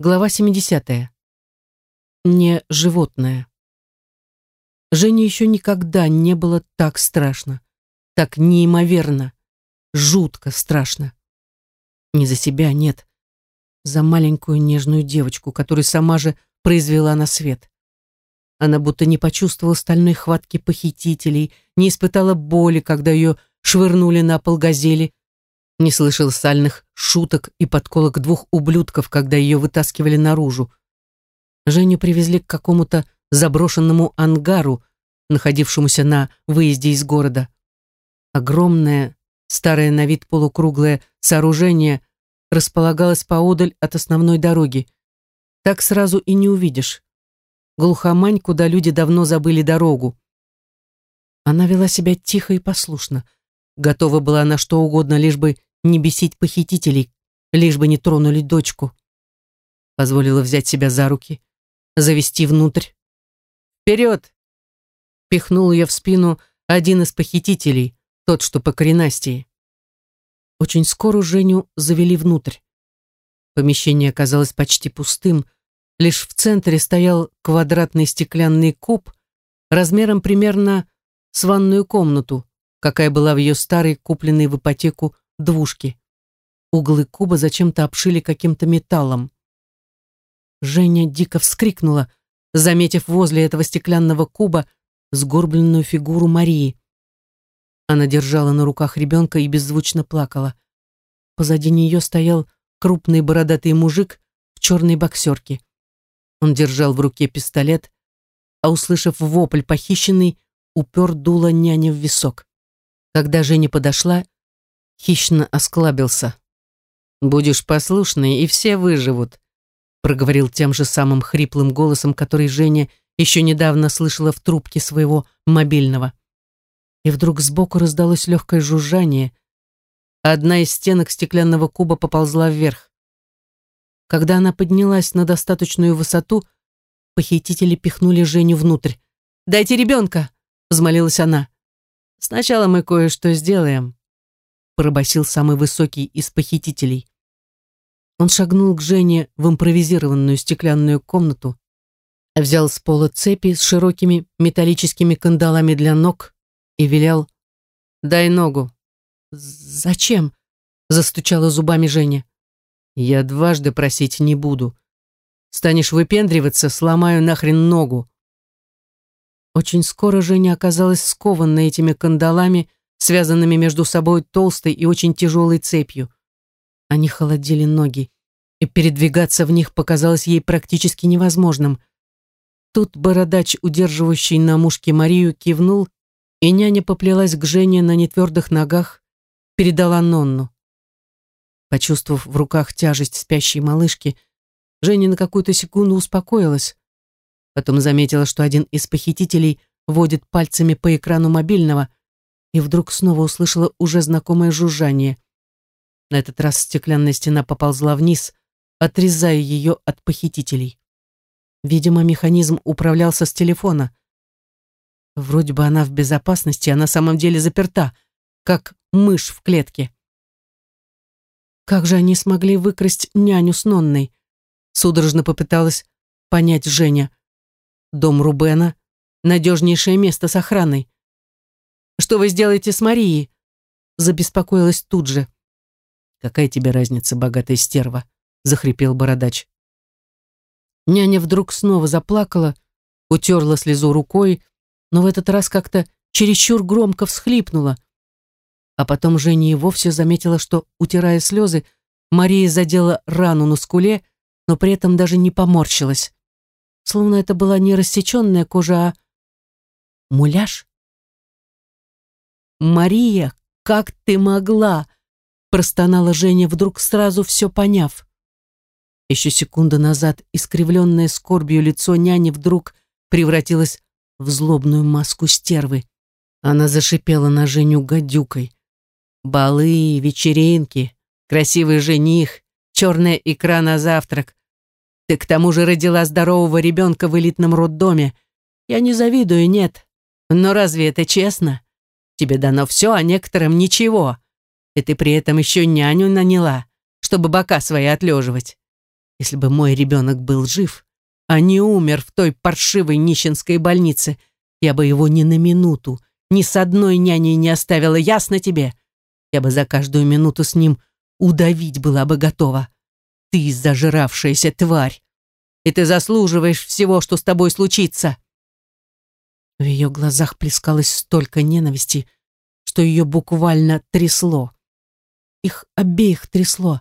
Глава 70. Не животное. Жене еще никогда не было так страшно, так неимоверно, жутко страшно. Не за себя, нет, за маленькую нежную девочку, которую сама же произвела на свет. Она будто не почувствовала стальной хватки похитителей, не испытала боли, когда ее швырнули на пол газели, не слышал сальных шуток и подколок двух ублюдков, когда ее вытаскивали наружу. Женю привезли к какому-то заброшенному ангару, находившемуся на выезде из города. Огромное, старое на вид полукруглое сооружение располагалось поодаль от основной дороги. Так сразу и не увидишь. Глухомань, куда люди давно забыли дорогу. Она вела себя тихо и послушно. Готова была на что угодно, лишь бы не бесить похитителей, лишь бы не тронули дочку. Позволила взять себя за руки, завести внутрь. «Вперед!» Пихнул я в спину один из похитителей, тот, что по коренастии. Очень скоро Женю завели внутрь. Помещение оказалось почти пустым, лишь в центре стоял квадратный стеклянный куб размером примерно с ванную комнату, какая была в ее старой, купленной в ипотеку двушки. Углы куба зачем-то обшили каким-то металлом. Женя дико вскрикнула, заметив возле этого стеклянного куба сгорбленную фигуру Марии. Она держала на руках ребенка и беззвучно плакала. Позади нее стоял крупный бородатый мужик в черной боксерке. Он держал в руке пистолет, а, услышав вопль похищенный, упер дуло няня в висок. Когда Женя подошла, хищно осклабился. «Будешь послушный, и все выживут», проговорил тем же самым хриплым голосом, который Женя еще недавно слышала в трубке своего мобильного. И вдруг сбоку раздалось легкое жужжание. Одна из стенок стеклянного куба поползла вверх. Когда она поднялась на достаточную высоту, похитители пихнули Женю внутрь. «Дайте ребенка!» — взмолилась она. «Сначала мы кое-что сделаем», пробасил самый высокий из похитителей. Он шагнул к Жене в импровизированную стеклянную комнату, взял с пола цепи с широкими металлическими кандалами для ног и велел «Дай ногу». «Зачем?» — застучала зубами Женя. «Я дважды просить не буду. Станешь выпендриваться, сломаю нахрен ногу». Очень скоро Женя оказалась скована этими кандалами, связанными между собой толстой и очень тяжелой цепью. Они холодили ноги, и передвигаться в них показалось ей практически невозможным. Тут бородач, удерживающий на мушке Марию, кивнул, и няня поплелась к Жене на нетвердых ногах, передала Нонну. Почувствовав в руках тяжесть спящей малышки, Женя на какую-то секунду успокоилась. Потом заметила, что один из похитителей водит пальцами по экрану мобильного, и вдруг снова услышала уже знакомое жужжание. На этот раз стеклянная стена поползла вниз, отрезая ее от похитителей. Видимо, механизм управлялся с телефона. Вроде бы она в безопасности, а на самом деле заперта, как мышь в клетке. Как же они смогли выкрасть няню с Нонной? Судорожно попыталась понять Женя. Дом Рубена — надежнейшее место с охраной. Что вы сделаете с Марией?» Забеспокоилась тут же. «Какая тебе разница, богатая стерва?» захрипел бородач. Няня вдруг снова заплакала, утерла слезу рукой, но в этот раз как-то чересчур громко всхлипнула. А потом Женя и вовсе заметила, что, утирая слезы, Мария задела рану на скуле, но при этом даже не поморщилась. Словно это была не рассеченная кожа, а муляж. «Мария, как ты могла?» простонала Женя, вдруг сразу все поняв. Еще секунду назад искривленное скорбью лицо няни вдруг превратилось в злобную маску стервы. Она зашипела на Женю гадюкой. «Балы, вечеринки, красивый жених, черная икра на завтрак. Ты к тому же родила здорового ребенка в элитном роддоме. Я не завидую, нет. Но разве это честно?» Тебе дано все, а некоторым ничего. И ты при этом еще няню наняла, чтобы бока свои отлеживать. Если бы мой ребенок был жив, а не умер в той паршивой нищенской больнице, я бы его ни на минуту, ни с одной няней не оставила, ясно тебе? Я бы за каждую минуту с ним удавить была бы готова. Ты зажиравшаяся тварь, и ты заслуживаешь всего, что с тобой случится. В ее глазах плескалось столько ненависти, что ее буквально трясло. Их обеих трясло.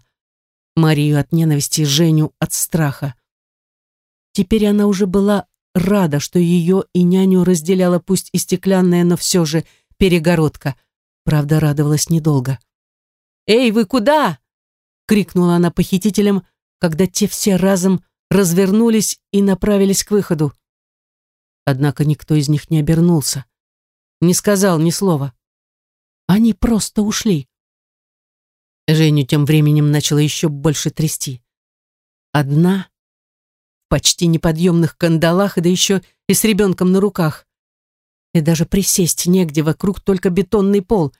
Марию от ненависти, Женю от страха. Теперь она уже была рада, что ее и няню разделяла пусть и стеклянная, но все же перегородка. Правда, радовалась недолго. «Эй, вы куда?» — крикнула она похитителям, когда те все разом развернулись и направились к выходу. Однако никто из них не обернулся, не сказал ни слова. Они просто ушли. Женю тем временем начала еще больше трясти. Одна, в почти неподъемных кандалах, да еще и с ребенком на руках. И даже присесть негде, вокруг только бетонный пол.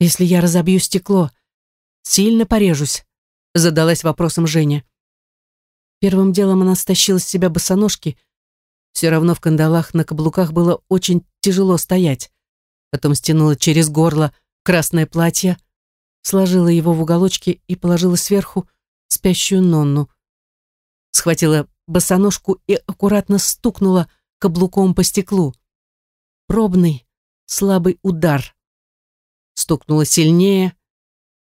Если я разобью стекло, сильно порежусь, задалась вопросом Женя. Первым делом она стащила с себя босоножки. Все равно в кандалах на каблуках было очень тяжело стоять. Потом стянула через горло красное платье, сложила его в уголочки и положила сверху спящую Нонну. Схватила босоножку и аккуратно стукнула каблуком по стеклу. Пробный, слабый удар. Стукнула сильнее,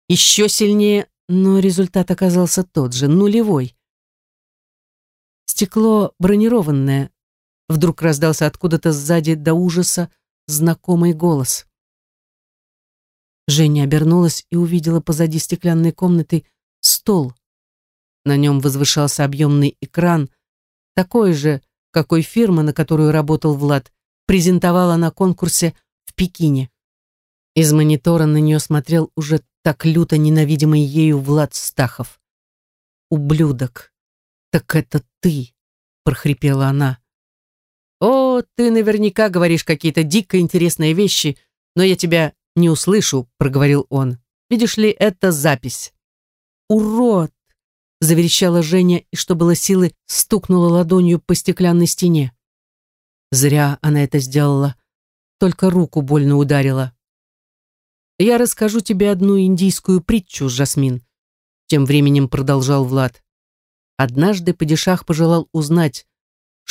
еще сильнее, но результат оказался тот же, нулевой. Стекло бронированное. Вдруг раздался откуда-то сзади до ужаса знакомый голос. Женя обернулась и увидела позади стеклянной комнаты стол. На нем возвышался объемный экран, такой же, какой фирма, на которую работал Влад, презентовала на конкурсе в Пекине. Из монитора на нее смотрел уже так люто ненавидимый ею Влад Стахов. «Ублюдок! Так это ты!» — прохрипела она. «О, ты наверняка говоришь какие-то дико интересные вещи, но я тебя не услышу», — проговорил он. «Видишь ли, это запись». «Урод!» — заверещала Женя и, что было силы, стукнула ладонью по стеклянной стене. Зря она это сделала, только руку больно ударила. «Я расскажу тебе одну индийскую притчу, Жасмин», — тем временем продолжал Влад. Однажды падишах пожелал узнать,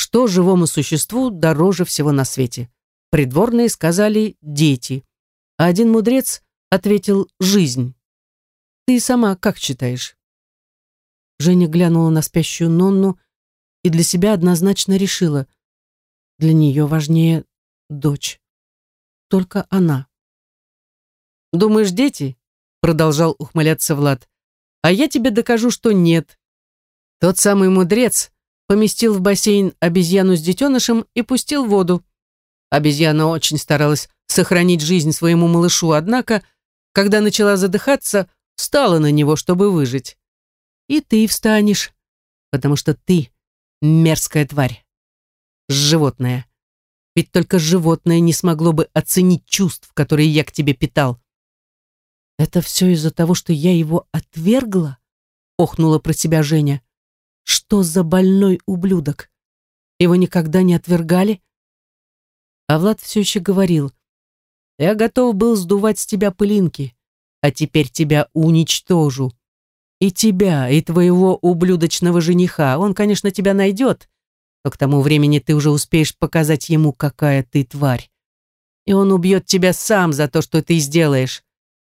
что живому существу дороже всего на свете. Придворные сказали «дети», а один мудрец ответил «жизнь». Ты сама как считаешь? Женя глянула на спящую Нонну и для себя однозначно решила. Для нее важнее дочь. Только она. «Думаешь, дети?» — продолжал ухмыляться Влад. «А я тебе докажу, что нет. Тот самый мудрец поместил в бассейн обезьяну с детенышем и пустил воду. Обезьяна очень старалась сохранить жизнь своему малышу, однако, когда начала задыхаться, встала на него, чтобы выжить. И ты встанешь, потому что ты мерзкая тварь. Животное. Ведь только животное не смогло бы оценить чувств, которые я к тебе питал. Это все из-за того, что я его отвергла? Охнула про себя Женя. Что за больной ублюдок? Его никогда не отвергали? А Влад все еще говорил, я готов был сдувать с тебя пылинки, а теперь тебя уничтожу. И тебя, и твоего ублюдочного жениха. Он, конечно, тебя найдет, но к тому времени ты уже успеешь показать ему, какая ты тварь. И он убьет тебя сам за то, что ты сделаешь.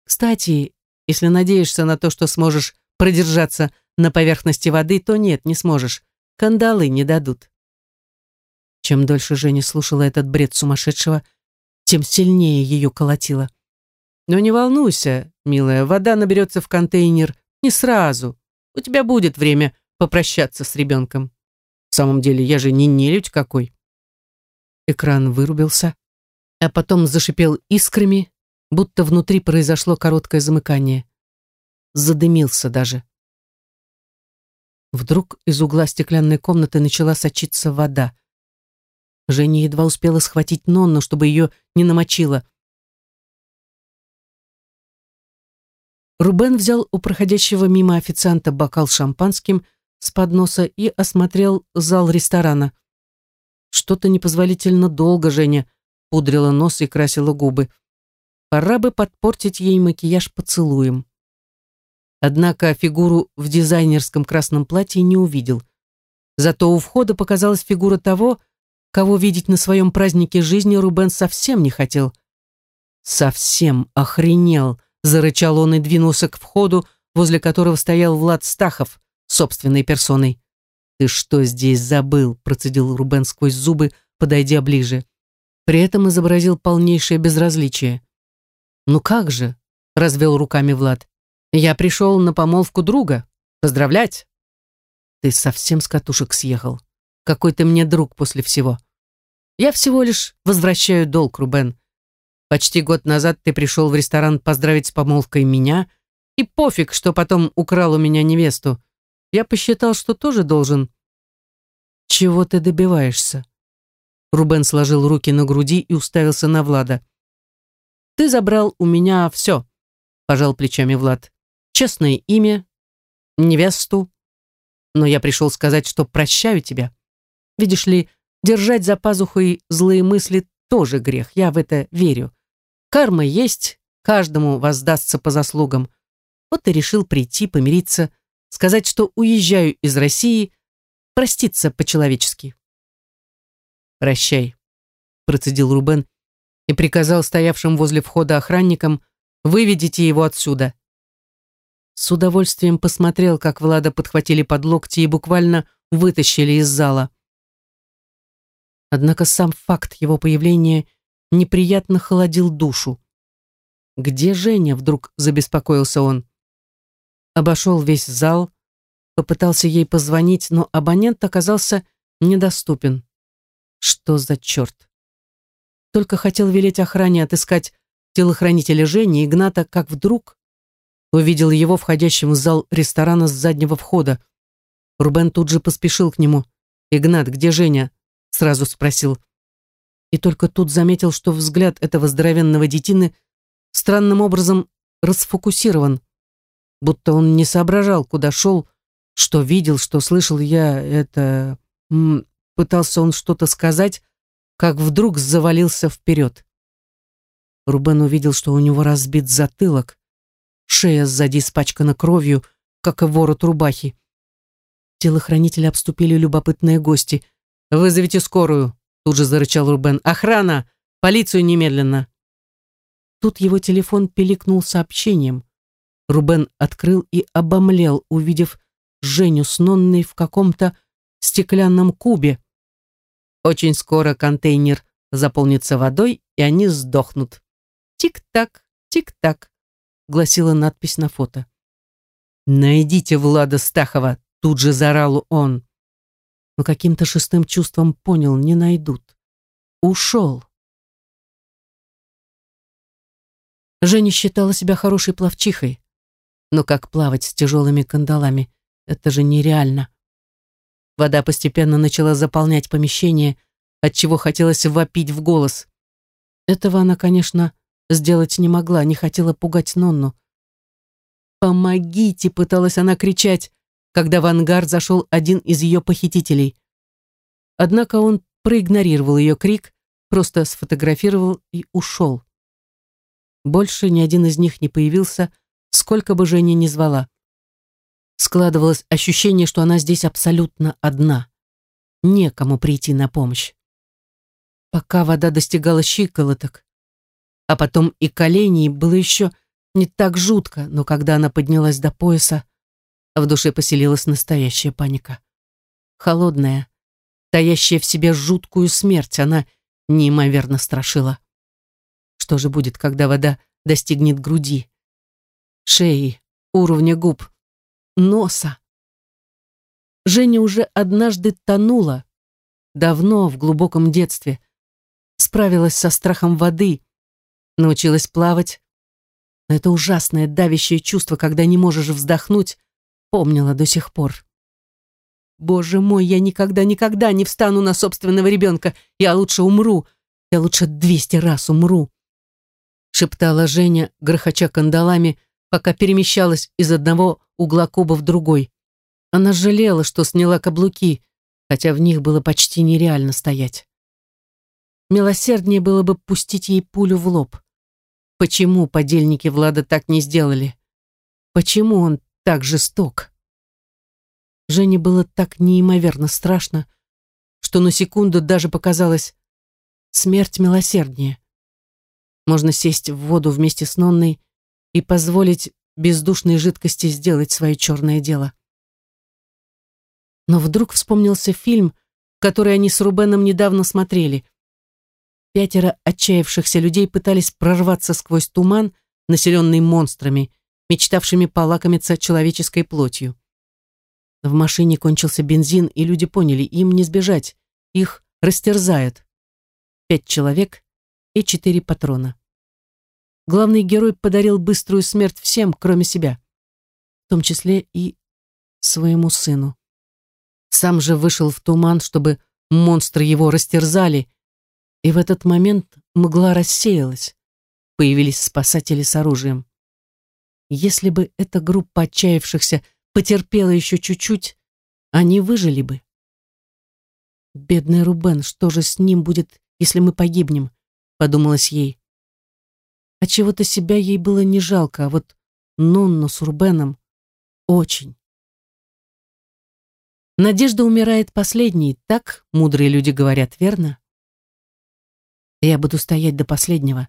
Кстати, если надеешься на то, что сможешь продержаться на поверхности воды, то нет, не сможешь. Кандалы не дадут. Чем дольше Женя слушала этот бред сумасшедшего, тем сильнее ее колотило. Но не волнуйся, милая, вода наберется в контейнер не сразу. У тебя будет время попрощаться с ребенком. В самом деле, я же не нелюдь какой. Экран вырубился, а потом зашипел искрами, будто внутри произошло короткое замыкание. Задымился даже. Вдруг из угла стеклянной комнаты начала сочиться вода. Женя едва успела схватить Нонну, чтобы ее не намочило. Рубен взял у проходящего мимо официанта бокал шампанским, с подноса и осмотрел зал ресторана. Что-то непозволительно долго Женя пудрила нос и красила губы. Пора бы подпортить ей макияж поцелуем. Однако фигуру в дизайнерском красном платье не увидел. Зато у входа показалась фигура того, кого видеть на своем празднике жизни Рубен совсем не хотел. Совсем охренел, зарычал он и двинулся к входу, возле которого стоял Влад Стахов собственной персоной. «Ты что здесь забыл?» – процедил Рубен сквозь зубы, подойдя ближе. При этом изобразил полнейшее безразличие. «Ну как же?» – развел руками Влад. «Я пришел на помолвку друга. Поздравлять!» «Ты совсем с катушек съехал. Какой ты мне друг после всего. Я всего лишь возвращаю долг, Рубен. Почти год назад ты пришел в ресторан поздравить с помолвкой меня, и пофиг, что потом украл у меня невесту. Я посчитал, что тоже должен. Чего ты добиваешься? Рубен сложил руки на груди и уставился на Влада. Ты забрал у меня все, пожал плечами Влад. Честное имя, невесту. Но я пришел сказать, что прощаю тебя. Видишь ли, держать за пазухой злые мысли тоже грех, я в это верю. Карма есть, каждому воздастся по заслугам. Вот и решил прийти, помириться, сказать, что уезжаю из России, проститься по-человечески. «Прощай», — процедил Рубен и приказал стоявшим возле входа охранникам «Выведите его отсюда». С удовольствием посмотрел, как Влада подхватили под локти и буквально вытащили из зала. Однако сам факт его появления неприятно холодил душу. «Где Женя?» — вдруг забеспокоился он обошел весь зал, попытался ей позвонить, но абонент оказался недоступен. Что за черт? Только хотел велеть охране отыскать телохранителя Жени, Игната, как вдруг увидел его входящим в зал ресторана с заднего входа. Рубен тут же поспешил к нему. «Игнат, где Женя?» — сразу спросил. И только тут заметил, что взгляд этого здоровенного детины странным образом расфокусирован будто он не соображал, куда шел, что видел, что слышал я, это... Пытался он что-то сказать, как вдруг завалился вперед. Рубен увидел, что у него разбит затылок, шея сзади испачкана кровью, как и ворот рубахи. Телохранители обступили любопытные гости. «Вызовите скорую!» — тут же зарычал Рубен. «Охрана! Полицию немедленно!» Тут его телефон пиликнул сообщением. Рубен открыл и обомлел, увидев Женю с Нонной в каком-то стеклянном кубе. Очень скоро контейнер заполнится водой, и они сдохнут. «Тик-так, тик-так», — гласила надпись на фото. «Найдите Влада Стахова», — тут же заорал он. Но каким-то шестым чувством понял, не найдут. Ушел. Женя считала себя хорошей пловчихой. Но как плавать с тяжелыми кандалами? Это же нереально. Вода постепенно начала заполнять помещение, отчего хотелось вопить в голос. Этого она, конечно, сделать не могла, не хотела пугать Нонну. «Помогите!» — пыталась она кричать, когда в ангар зашел один из ее похитителей. Однако он проигнорировал ее крик, просто сфотографировал и ушел. Больше ни один из них не появился, сколько бы Женя ни звала. Складывалось ощущение, что она здесь абсолютно одна. Некому прийти на помощь. Пока вода достигала щиколоток, а потом и коленей, было еще не так жутко, но когда она поднялась до пояса, в душе поселилась настоящая паника. Холодная, таящая в себе жуткую смерть, она неимоверно страшила. Что же будет, когда вода достигнет груди? шеи, уровня губ, носа. Женя уже однажды тонула, давно, в глубоком детстве, справилась со страхом воды, научилась плавать. Но это ужасное давящее чувство, когда не можешь вздохнуть, помнила до сих пор. Боже мой, я никогда-никогда не встану на собственного ребенка. Я лучше умру. Я лучше двести раз умру. Шептала Женя, грохоча кандалами, пока перемещалась из одного угла куба в другой. Она жалела, что сняла каблуки, хотя в них было почти нереально стоять. Милосерднее было бы пустить ей пулю в лоб. Почему подельники Влада так не сделали? Почему он так жесток? Жене было так неимоверно страшно, что на секунду даже показалось смерть милосерднее. Можно сесть в воду вместе с Нонной и позволить бездушной жидкости сделать свое черное дело. Но вдруг вспомнился фильм, который они с Рубеном недавно смотрели. Пятеро отчаявшихся людей пытались прорваться сквозь туман, населенный монстрами, мечтавшими полакомиться человеческой плотью. В машине кончился бензин, и люди поняли, им не сбежать, их растерзают. Пять человек и четыре патрона. Главный герой подарил быструю смерть всем, кроме себя, в том числе и своему сыну. Сам же вышел в туман, чтобы монстры его растерзали, и в этот момент мгла рассеялась. Появились спасатели с оружием. Если бы эта группа отчаявшихся потерпела еще чуть-чуть, они выжили бы. «Бедный Рубен, что же с ним будет, если мы погибнем?» — подумалось ей. А чего-то себя ей было не жалко, а вот Нонну с Рубеном очень. Надежда умирает последней, так мудрые люди говорят, верно? Я буду стоять до последнего,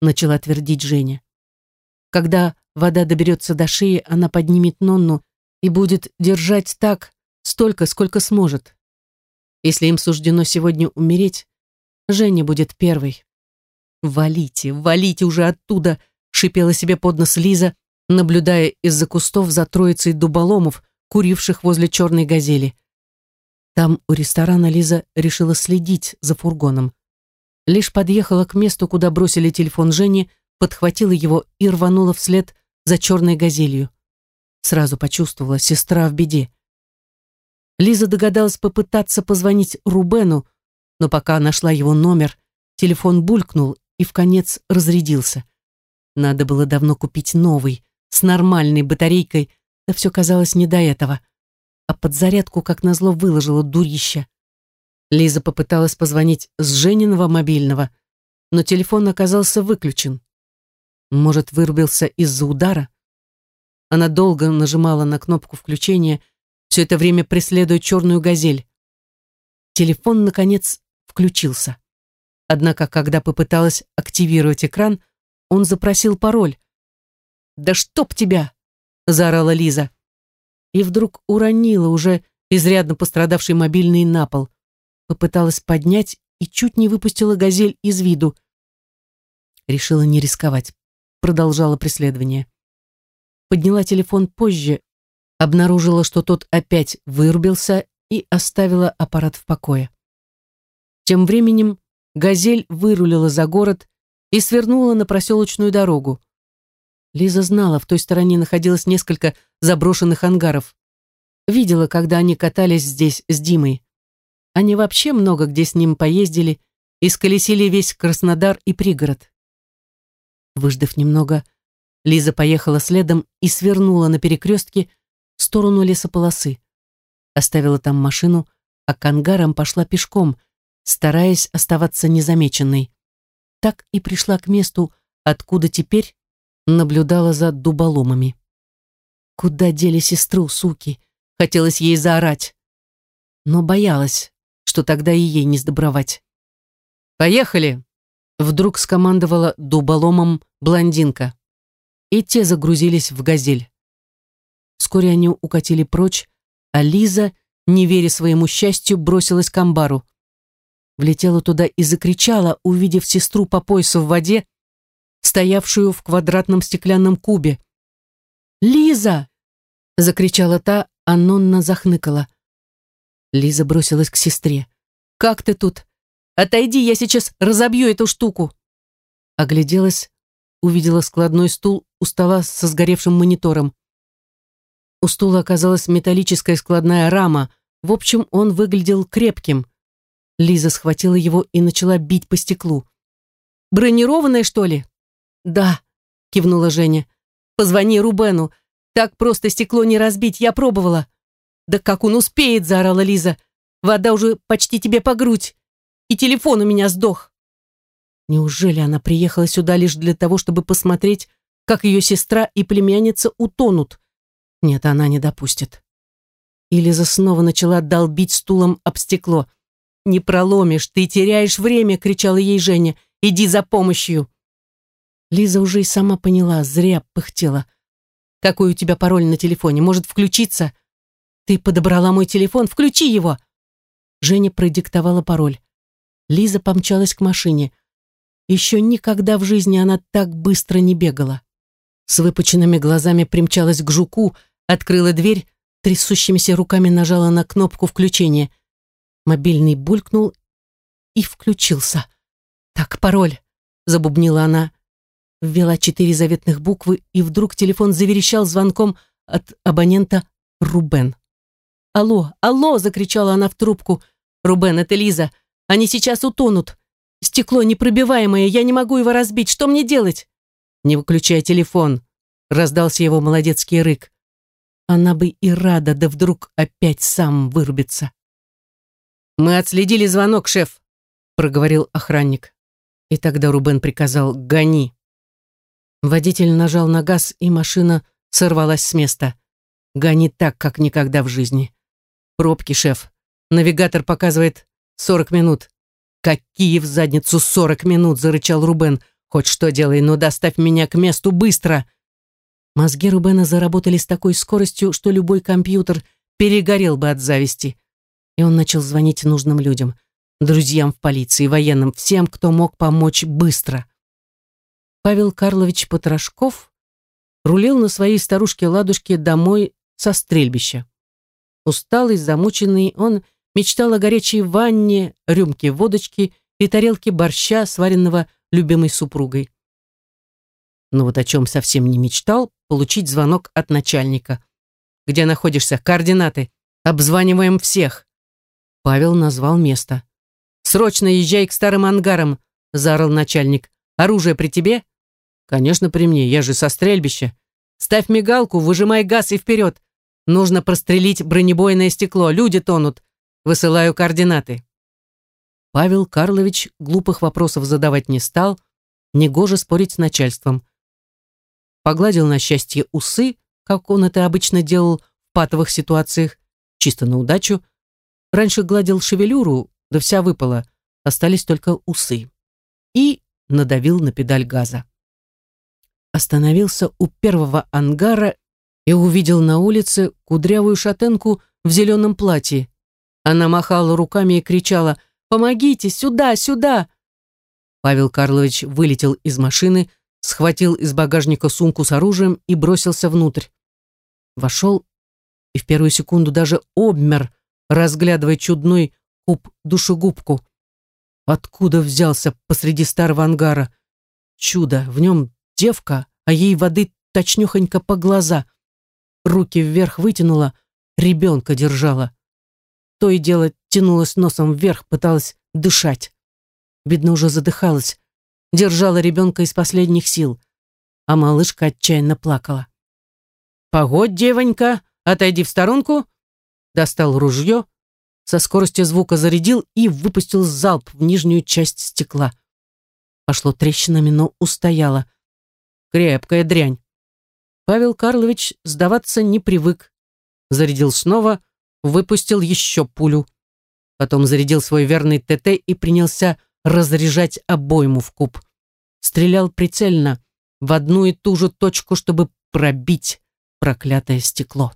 начала твердить Женя. Когда вода доберется до шеи, она поднимет Нонну и будет держать так столько, сколько сможет. Если им суждено сегодня умереть, Женя будет первой. «Валите, валите уже оттуда!» — шипела себе под нос Лиза, наблюдая из-за кустов за троицей дуболомов, куривших возле черной газели. Там у ресторана Лиза решила следить за фургоном. Лишь подъехала к месту, куда бросили телефон Жени, подхватила его и рванула вслед за черной газелью. Сразу почувствовала, сестра в беде. Лиза догадалась попытаться позвонить Рубену, но пока нашла его номер, телефон булькнул и в конец разрядился. Надо было давно купить новый, с нормальной батарейкой, да все казалось не до этого. А подзарядку, как назло, выложила дурища. Лиза попыталась позвонить с Жениного мобильного, но телефон оказался выключен. Может, вырубился из-за удара? Она долго нажимала на кнопку включения, все это время преследуя черную газель. Телефон, наконец, включился. Однако, когда попыталась активировать экран, он запросил пароль. «Да чтоб тебя!» заорала Лиза. И вдруг уронила уже изрядно пострадавший мобильный на пол. Попыталась поднять и чуть не выпустила газель из виду. Решила не рисковать. Продолжала преследование. Подняла телефон позже, обнаружила, что тот опять вырубился и оставила аппарат в покое. Тем временем «Газель» вырулила за город и свернула на проселочную дорогу. Лиза знала, в той стороне находилось несколько заброшенных ангаров. Видела, когда они катались здесь с Димой. Они вообще много где с ним поездили и сколесили весь Краснодар и пригород. Выждав немного, Лиза поехала следом и свернула на перекрестке в сторону лесополосы. Оставила там машину, а к ангарам пошла пешком, стараясь оставаться незамеченной. Так и пришла к месту, откуда теперь наблюдала за дуболомами. Куда дели сестру, суки? Хотелось ей заорать. Но боялась, что тогда и ей не сдобровать. «Поехали!» Вдруг скомандовала дуболомом блондинка. И те загрузились в газель. Вскоре они укатили прочь, а Лиза, не веря своему счастью, бросилась к амбару. Влетела туда и закричала, увидев сестру по поясу в воде, стоявшую в квадратном стеклянном кубе. «Лиза!» — закричала та, а Нонна захныкала. Лиза бросилась к сестре. «Как ты тут? Отойди, я сейчас разобью эту штуку!» Огляделась, увидела складной стул у стола со сгоревшим монитором. У стула оказалась металлическая складная рама. В общем, он выглядел крепким. Лиза схватила его и начала бить по стеклу. «Бронированное, что ли?» «Да», — кивнула Женя. «Позвони Рубену. Так просто стекло не разбить, я пробовала». «Да как он успеет!» — заорала Лиза. «Вода уже почти тебе по грудь, и телефон у меня сдох». Неужели она приехала сюда лишь для того, чтобы посмотреть, как ее сестра и племянница утонут? Нет, она не допустит. И Лиза снова начала долбить стулом об стекло. «Не проломишь, ты теряешь время!» — кричала ей Женя. «Иди за помощью!» Лиза уже и сама поняла, зря пыхтела. «Какой у тебя пароль на телефоне? Может включиться?» «Ты подобрала мой телефон, включи его!» Женя продиктовала пароль. Лиза помчалась к машине. Еще никогда в жизни она так быстро не бегала. С выпученными глазами примчалась к жуку, открыла дверь, трясущимися руками нажала на кнопку включения. Мобильный булькнул и включился. «Так, пароль», — забубнила она. Ввела четыре заветных буквы, и вдруг телефон заверещал звонком от абонента Рубен. «Алло, алло!» — закричала она в трубку. «Рубен, это Лиза. Они сейчас утонут. Стекло непробиваемое, я не могу его разбить. Что мне делать?» «Не выключай телефон», — раздался его молодецкий рык. Она бы и рада, да вдруг опять сам вырубится. «Мы отследили звонок, шеф», — проговорил охранник. И тогда Рубен приказал «гони». Водитель нажал на газ, и машина сорвалась с места. «Гони так, как никогда в жизни». Пробки, шеф. Навигатор показывает 40 минут. Какие в задницу 40 минут, зарычал Рубен. Хоть что делай, но доставь меня к месту быстро. Мозги Рубена заработали с такой скоростью, что любой компьютер перегорел бы от зависти. И он начал звонить нужным людям. Друзьям в полиции, военным, всем, кто мог помочь быстро. Павел Карлович Потрошков рулил на своей старушке-ладушке домой со стрельбища. Усталый, замученный, он мечтал о горячей ванне, рюмке водочки и тарелке борща, сваренного любимой супругой. Но вот о чем совсем не мечтал, получить звонок от начальника. «Где находишься? Координаты. Обзваниваем всех». Павел назвал место. «Срочно езжай к старым ангарам», — заорал начальник. «Оружие при тебе?» «Конечно, при мне. Я же со стрельбища. Ставь мигалку, выжимай газ и вперед. Нужно прострелить бронебойное стекло. Люди тонут. Высылаю координаты. Павел Карлович глупых вопросов задавать не стал, негоже спорить с начальством. Погладил на счастье усы, как он это обычно делал в патовых ситуациях, чисто на удачу. Раньше гладил шевелюру, да вся выпала, остались только усы. И надавил на педаль газа. Остановился у первого ангара и увидел на улице кудрявую шатенку в зеленом платье. Она махала руками и кричала «Помогите! Сюда! Сюда!» Павел Карлович вылетел из машины, схватил из багажника сумку с оружием и бросился внутрь. Вошел и в первую секунду даже обмер, разглядывая чудной куб-душегубку. Откуда взялся посреди старого ангара? Чудо, в нем девка, а ей воды точнёхонько по глаза — руки вверх вытянула, ребенка держала. То и дело тянулась носом вверх, пыталась дышать. Видно, уже задыхалась, держала ребенка из последних сил, а малышка отчаянно плакала. «Погодь, девонька, отойди в сторонку!» Достал ружье, со скоростью звука зарядил и выпустил залп в нижнюю часть стекла. Пошло трещинами, но устояло. Крепкая дрянь. Павел Карлович сдаваться не привык. Зарядил снова, выпустил еще пулю. Потом зарядил свой верный ТТ и принялся разряжать обойму в куб. Стрелял прицельно, в одну и ту же точку, чтобы пробить проклятое стекло.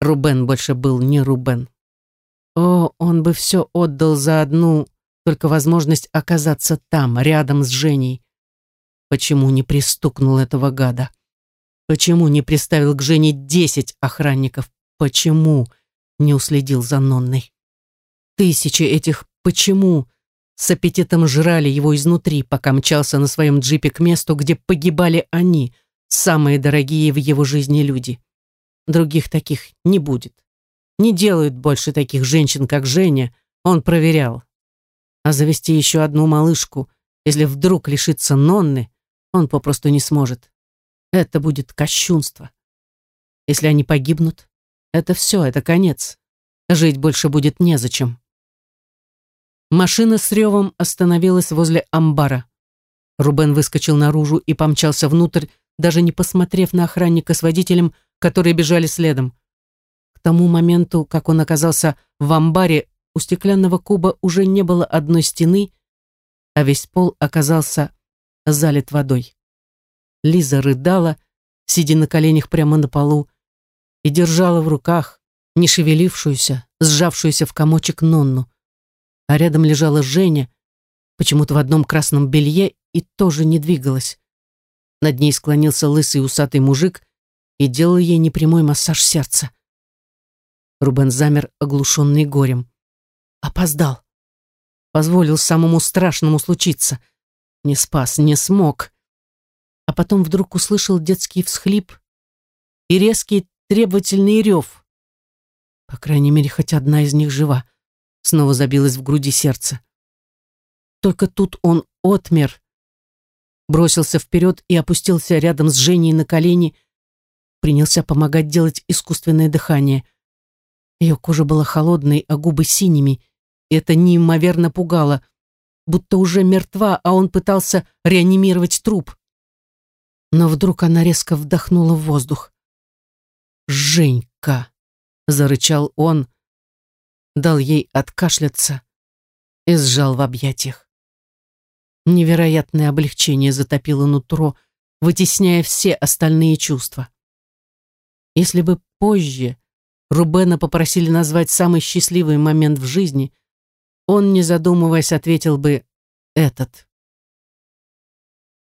Рубен больше был не Рубен. О, он бы все отдал за одну, только возможность оказаться там, рядом с Женей. Почему не пристукнул этого гада? Почему не приставил к Жене десять охранников? Почему не уследил за Нонной? Тысячи этих «почему» с аппетитом жрали его изнутри, пока мчался на своем джипе к месту, где погибали они, самые дорогие в его жизни люди. Других таких не будет. Не делают больше таких женщин, как Женя, он проверял. А завести еще одну малышку, если вдруг лишится Нонны, он попросту не сможет. Это будет кощунство. Если они погибнут, это все, это конец. Жить больше будет незачем. Машина с ревом остановилась возле амбара. Рубен выскочил наружу и помчался внутрь, даже не посмотрев на охранника с водителем, которые бежали следом. К тому моменту, как он оказался в амбаре, у стеклянного куба уже не было одной стены, а весь пол оказался залит водой. Лиза рыдала, сидя на коленях прямо на полу, и держала в руках не шевелившуюся, сжавшуюся в комочек Нонну. А рядом лежала Женя, почему-то в одном красном белье, и тоже не двигалась. Над ней склонился лысый усатый мужик и делал ей непрямой массаж сердца. Рубен замер, оглушенный горем. Опоздал. Позволил самому страшному случиться. Не спас, не смог. А потом вдруг услышал детский всхлип и резкий требовательный рев. По крайней мере, хоть одна из них жива. Снова забилось в груди сердце. Только тут он отмер, бросился вперед и опустился рядом с Женей на колени, принялся помогать делать искусственное дыхание. Ее кожа была холодной, а губы синими, и это неимоверно пугало, будто уже мертва, а он пытался реанимировать труп. Но вдруг она резко вдохнула в воздух. «Женька!» — зарычал он, дал ей откашляться и сжал в объятиях. Невероятное облегчение затопило нутро, вытесняя все остальные чувства. Если бы позже Рубена попросили назвать самый счастливый момент в жизни, он, не задумываясь, ответил бы «этот».